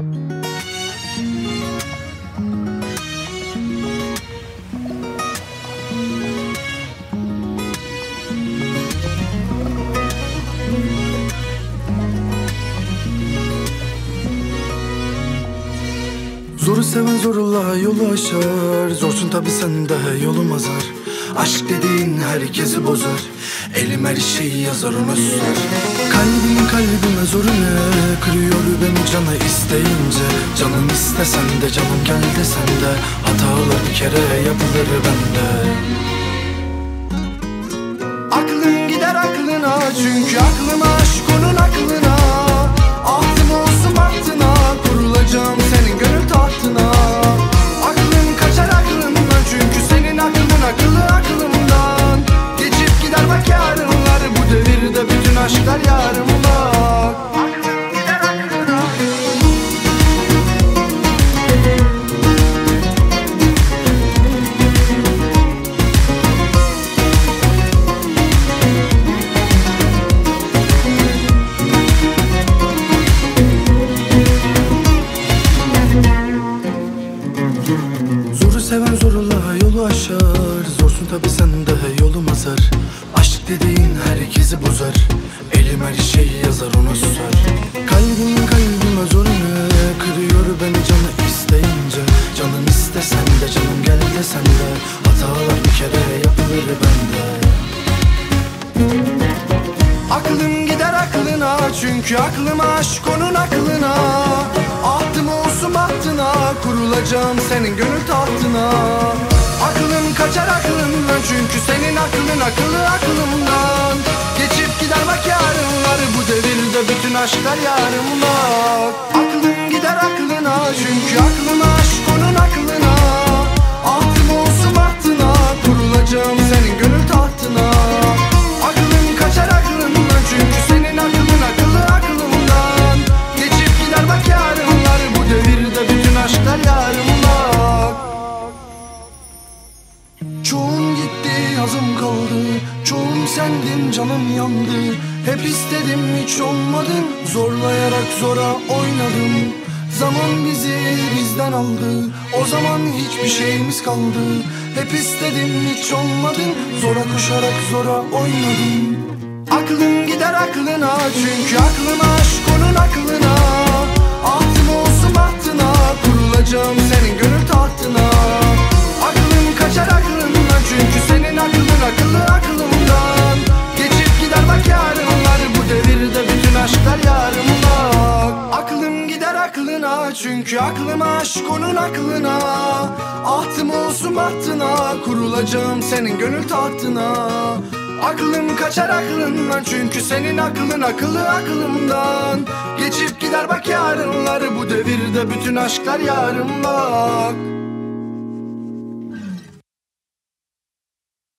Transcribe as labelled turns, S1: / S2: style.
S1: Zoru seven zorla yolu aşar. Zorsun tabi sen de yolum azar Aşk dediğin herkesi bozar. Elim her şeyi yazar ona susar Kalbim kalbime zoru ne Kırıyor beni cana isteyince. Canım istesen de canım gel desen de Hatalar bir kere yapılır bende. Aklım gider aklına çünkü aklım seven zorla yolu aşar. Zorsun tabi sen de yolum azar. Aşk dediğin herkesi bozar Elim her şeyi yazar ona susar. Kalbim kalbime zor ne Kırıyor beni canı isteyince. Canım istesen de canım gel desen de Hatalar bir kere yapılır bende. Aklım gider aklına çünkü aklım aşk onun aklına. Ahtım olsun bahtına kurulacağım senin gönül tahtına. Aklım kaçar aklımdan çünkü senin aklın akıllı aklımdan aşklar yarımda. Aklım gider aklına çünkü aklım aşk onun aklına. Ahtım olsun bahtına kurulacağım senin gönül tahtına. Aklım kaçar aklımdan çünkü senin aklın akıllı aklımdan. Geçip gider bak yarınlar bu devirde bütün aşklar yarımda. Çoğun gitti yazım kaldı. Çoğum sendin canım yandı Hep istedim hiç olmadın Zorlayarak zora oynadım. Zaman bizi bizden aldı. O zaman hiçbir şeyimiz kaldı. Hep istedim hiç olmadın Zora koşarak zora oynadım. Aklım gider aklına çünkü aklım aşk onun aklına aşklar yarımda. Aklım gider aklına çünkü aklım aşk onun aklına. Ahtım olsun bahtına kurulacağım senin gönül tahtına. Aklım kaçar aklımdan çünkü senin aklın akıllı aklımdan. Geçip gider bak yarınlar bu devirde bütün aşklar yarımda